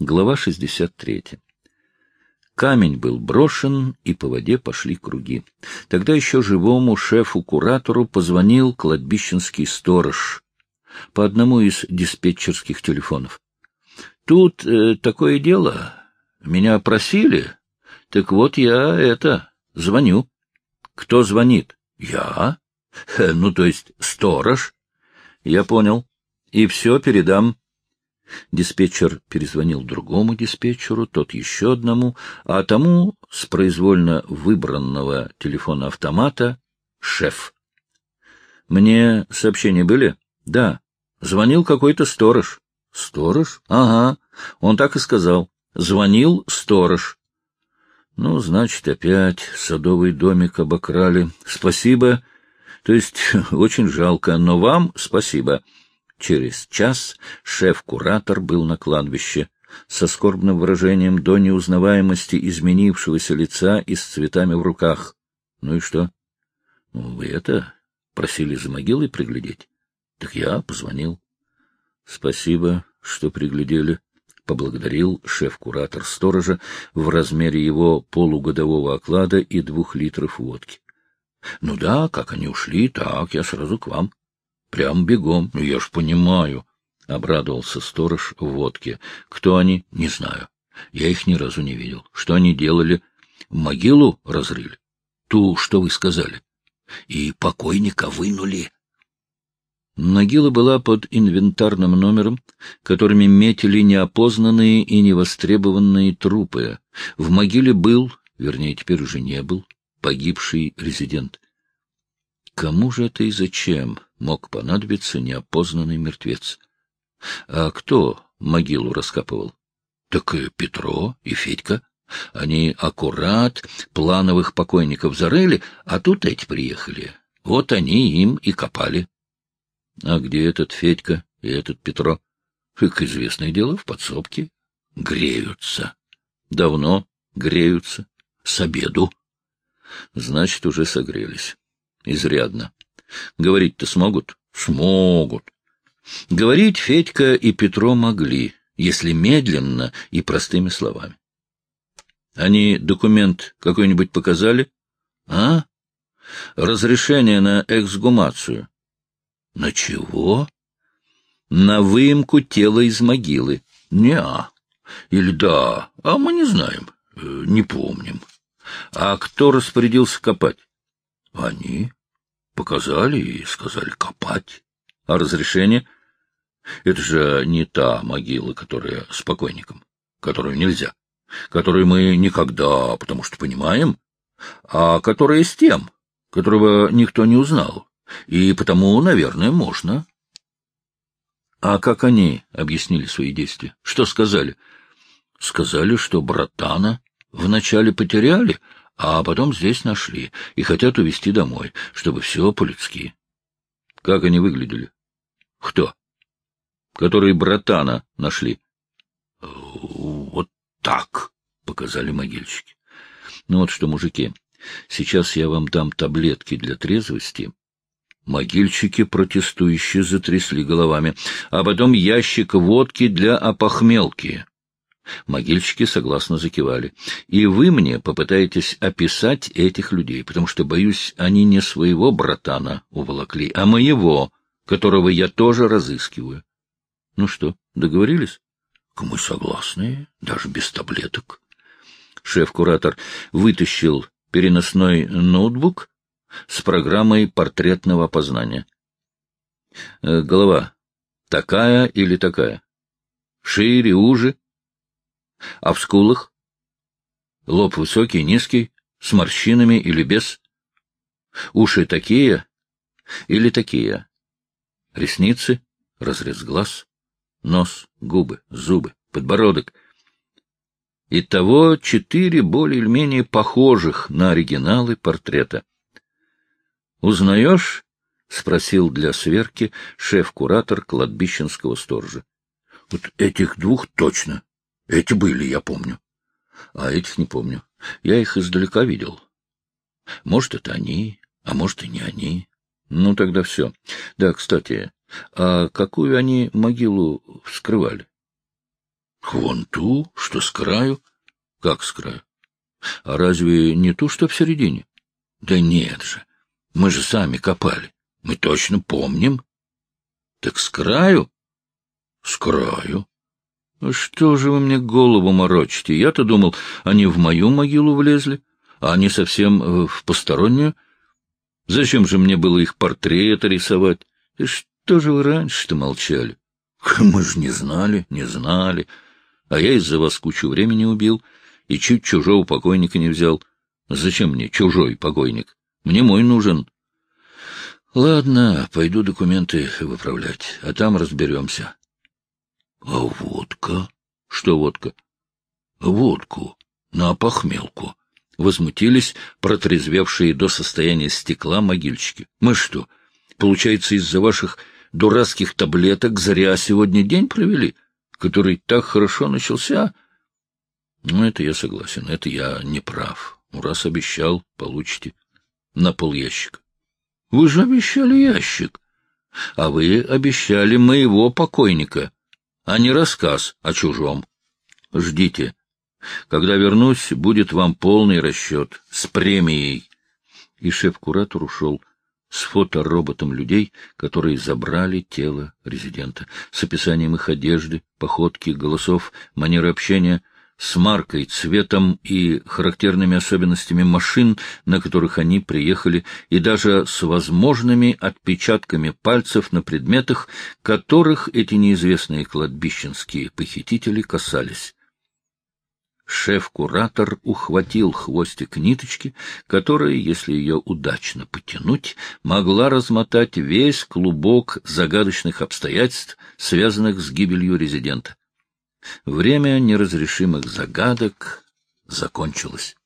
Глава 63. Камень был брошен, и по воде пошли круги. Тогда еще живому шефу-куратору позвонил кладбищенский сторож по одному из диспетчерских телефонов. «Тут э, такое дело. Меня просили. Так вот я это, звоню». «Кто звонит?» «Я?» «Ну, то есть сторож?» «Я понял. И все передам». Диспетчер перезвонил другому диспетчеру, тот еще одному, а тому с произвольно выбранного телефона автомата шеф. Мне сообщения были? Да. Звонил какой-то сторож. Сторож? Ага. Он так и сказал. Звонил сторож. Ну, значит, опять садовый домик обокрали. Спасибо. То есть, очень жалко, но вам спасибо. Через час шеф-куратор был на кладбище со скорбным выражением до неузнаваемости изменившегося лица и с цветами в руках. — Ну и что? — Ну, вы это просили за могилой приглядеть? — Так я позвонил. — Спасибо, что приглядели, — поблагодарил шеф-куратор сторожа в размере его полугодового оклада и двух литров водки. — Ну да, как они ушли, так я сразу к вам. Прям бегом. Ну, я ж понимаю. Обрадовался сторож в водке. Кто они? Не знаю. Я их ни разу не видел. Что они делали? Могилу разрыли? Ту, что вы сказали. И покойника вынули. Могила была под инвентарным номером, которыми метили неопознанные и невостребованные трупы. В могиле был, вернее, теперь уже не был, погибший резидент. Кому же это и зачем мог понадобиться неопознанный мертвец? А кто могилу раскапывал? Так и Петро и Федька. Они аккурат плановых покойников зарыли, а тут эти приехали. Вот они им и копали. А где этот Федька и этот Петро? Как известное дело, в подсобке. Греются. Давно греются. С обеду. Значит, уже согрелись изрядно. Говорить-то смогут? Смогут. Говорить Федька и Петро могли, если медленно и простыми словами. Они документ какой-нибудь показали? А? Разрешение на эксгумацию. На чего? На выемку тела из могилы. Не-а. Или да, а мы не знаем, э, не помним. А кто распорядился копать? Они показали и сказали копать. А разрешение? Это же не та могила, которая с покойником, которую нельзя, которую мы никогда, потому что понимаем, а которая с тем, которого никто не узнал, и потому, наверное, можно. А как они объяснили свои действия? Что сказали? Сказали, что братана вначале потеряли, а потом здесь нашли и хотят увезти домой, чтобы все по-людски. Как они выглядели? Кто? Которые братана нашли. Вот так, показали могильщики. Ну вот что, мужики, сейчас я вам дам таблетки для трезвости. Могильщики протестующие затрясли головами, а потом ящик водки для опохмелки. Могильщики согласно закивали. И вы мне попытаетесь описать этих людей, потому что, боюсь, они не своего братана уволокли, а моего, которого я тоже разыскиваю. Ну что, договорились? Мы согласны, даже без таблеток. Шеф-куратор вытащил переносной ноутбук с программой портретного опознания. Э, голова такая или такая? Шире, уже? А в скулах? Лоб высокий, низкий, с морщинами или без? Уши такие или такие? Ресницы, разрез глаз, нос, губы, зубы, подбородок. Итого четыре более или менее похожих на оригиналы портрета. «Узнаешь?» — спросил для сверки шеф-куратор кладбищенского сторожа. — Вот этих двух точно. Эти были, я помню. А этих не помню. Я их издалека видел. Может, это они, а может, и не они. Ну, тогда все. Да, кстати, а какую они могилу вскрывали? — Вон ту, что с краю. — Как с краю? — А разве не ту, что в середине? — Да нет же. Мы же сами копали. Мы точно помним. — Так с краю? — С краю. — Что же вы мне голову морочите? Я-то думал, они в мою могилу влезли, а они совсем э, в постороннюю. Зачем же мне было их портреты рисовать? И что же вы раньше-то молчали? Мы же не знали, не знали. А я из-за вас кучу времени убил и чуть чужого покойника не взял. Зачем мне чужой покойник? Мне мой нужен. Ладно, пойду документы выправлять, а там разберемся. А водка? Что водка? Водку. На похмелку. Возмутились протрезвевшие до состояния стекла могильщики. Мы что, получается, из-за ваших дурацких таблеток зря сегодня день провели, который так хорошо начался? Ну, это я согласен, это я не прав. Раз обещал, получите. На пол ящика. Вы же обещали ящик. А вы обещали моего покойника, а не рассказ о чужом. Ждите. Когда вернусь, будет вам полный расчет с премией. И шеф-куратор ушел с фотороботом людей, которые забрали тело резидента, с описанием их одежды, походки, голосов, манеры общения, с маркой, цветом и характерными особенностями машин, на которых они приехали, и даже с возможными отпечатками пальцев на предметах, которых эти неизвестные кладбищенские похитители касались. Шеф-куратор ухватил хвостик ниточки, которая, если ее удачно потянуть, могла размотать весь клубок загадочных обстоятельств, связанных с гибелью резидента. Время неразрешимых загадок закончилось.